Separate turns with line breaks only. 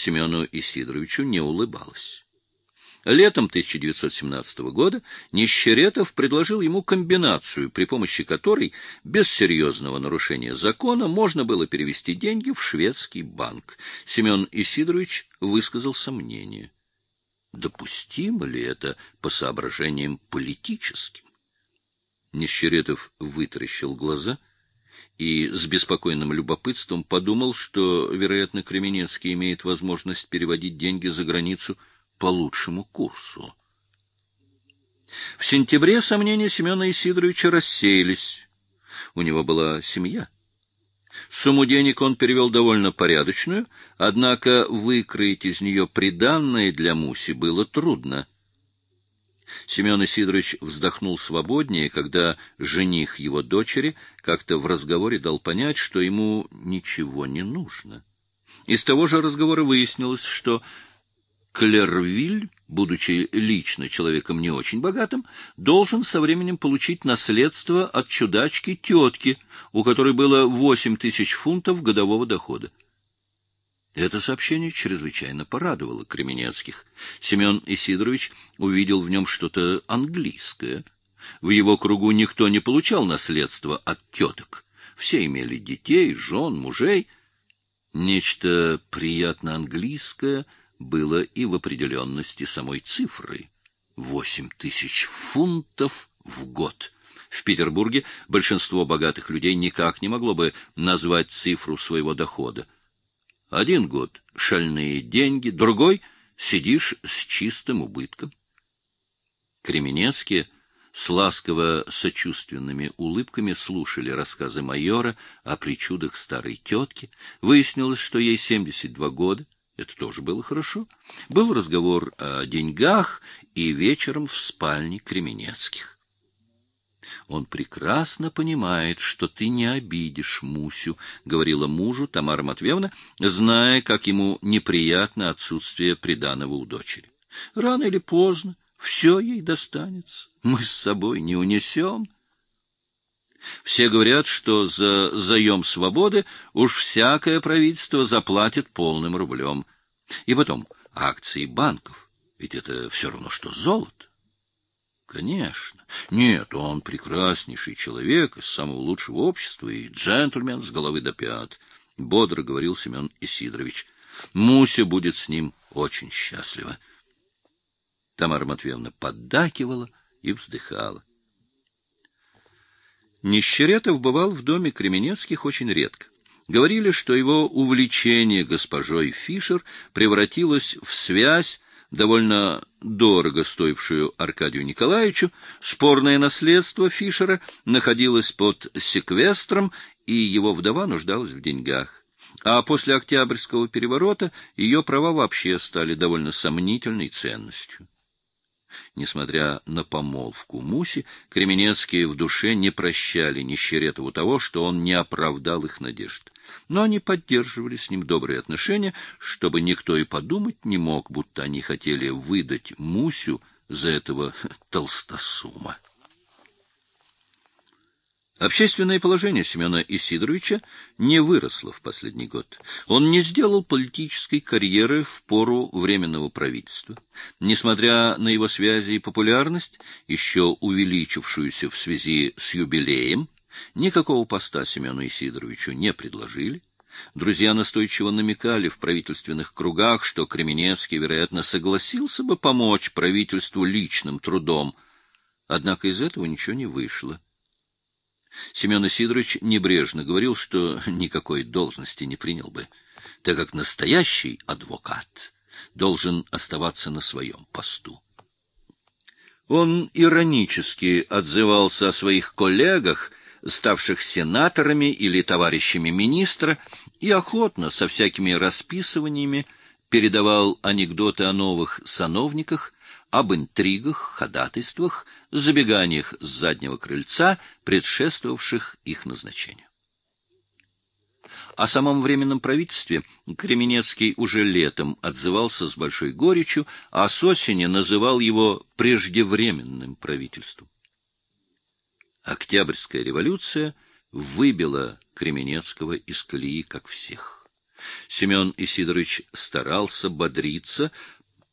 Семену Исидоровичу не улыбалась. Летом 1917 года Нищеретов предложил ему комбинацию, при помощи которой без серьезного нарушения закона можно было перевести деньги в шведский банк. Семен Исидорович высказал сомнение. Допустимо ли это по соображениям политическим? Нищеретов вытаращил глаза и с беспокойным любопытством подумал, что, вероятно, Кременецкий имеет возможность переводить деньги за границу – по лучшему курсу. В сентябре сомнения Семена Исидоровича рассеялись. У него была семья. Сумму денег он перевел довольно порядочную, однако выкроить из нее приданное для Муси было трудно. Семен Исидорович вздохнул свободнее, когда жених его дочери как-то в разговоре дал понять, что ему ничего не нужно. Из того же разговора выяснилось, что Клервиль, будучи лично человеком не очень богатым, должен со временем получить наследство от чудачки тетки, у которой было восемь тысяч фунтов годового дохода. Это сообщение чрезвычайно порадовало Кременецких. Семен Исидорович увидел в нем что-то английское. В его кругу никто не получал наследство от теток. Все имели детей, жен, мужей. Нечто приятно английское — было и в определенности самой цифры — восемь тысяч фунтов в год. В Петербурге большинство богатых людей никак не могло бы назвать цифру своего дохода. Один год — шальные деньги, другой — сидишь с чистым убытком. Кременецкие с ласково-сочувственными улыбками слушали рассказы майора о причудах старой тетки. Выяснилось, что ей 72 года — это тоже было хорошо. Был разговор о деньгах и вечером в спальне Кременецких. Он прекрасно понимает, что ты не обидишь Мусю, — говорила мужу Тамара Матвеевна, зная, как ему неприятно отсутствие приданого у дочери. Рано или поздно все ей достанется. Мы с собой не унесем. Все говорят, что за заем свободы уж всякое правительство заплатит полным рублем. И потом, акции банков, ведь это все равно, что золото. Конечно. Нет, он прекраснейший человек из самого лучшего общества и джентльмен с головы до пят, — бодро говорил Семен Исидорович. Муся будет с ним очень счастлива. Тамара Матвеевна поддакивала и вздыхала. Нищеретов бывал в доме Кременецких очень редко. Говорили, что его увлечение госпожой Фишер превратилось в связь, довольно дорого стоившую Аркадию Николаевичу, спорное наследство Фишера находилось под секвестром, и его вдова нуждалась в деньгах. А после Октябрьского переворота ее права вообще стали довольно сомнительной ценностью. Несмотря на помолвку Муси, Кременецкие в душе не прощали Нищеретову того, что он не оправдал их надежд. Но они поддерживали с ним добрые отношения, чтобы никто и подумать не мог, будто они хотели выдать Мусю за этого толстосума. Общественное положение Семена Исидоровича не выросло в последний год. Он не сделал политической карьеры в пору Временного правительства. Несмотря на его связи и популярность, еще увеличившуюся в связи с юбилеем, никакого поста Семену Исидоровичу не предложили. Друзья настойчиво намекали в правительственных кругах, что Кременецкий, вероятно, согласился бы помочь правительству личным трудом. Однако из этого ничего не вышло. Семен Сидорович небрежно говорил, что никакой должности не принял бы, так как настоящий адвокат должен оставаться на своем посту. Он иронически отзывался о своих коллегах, ставших сенаторами или товарищами министра, и охотно, со всякими расписываниями, передавал анекдоты о новых сановниках, об интригах, ходатайствах, забеганиях с заднего крыльца, предшествовавших их назначению. О самом временном правительстве Кременецкий уже летом отзывался с большой горечью, а с осени называл его преждевременным правительством. Октябрьская революция выбила Кременецкого из колеи, как всех. Семен Исидорович старался бодриться,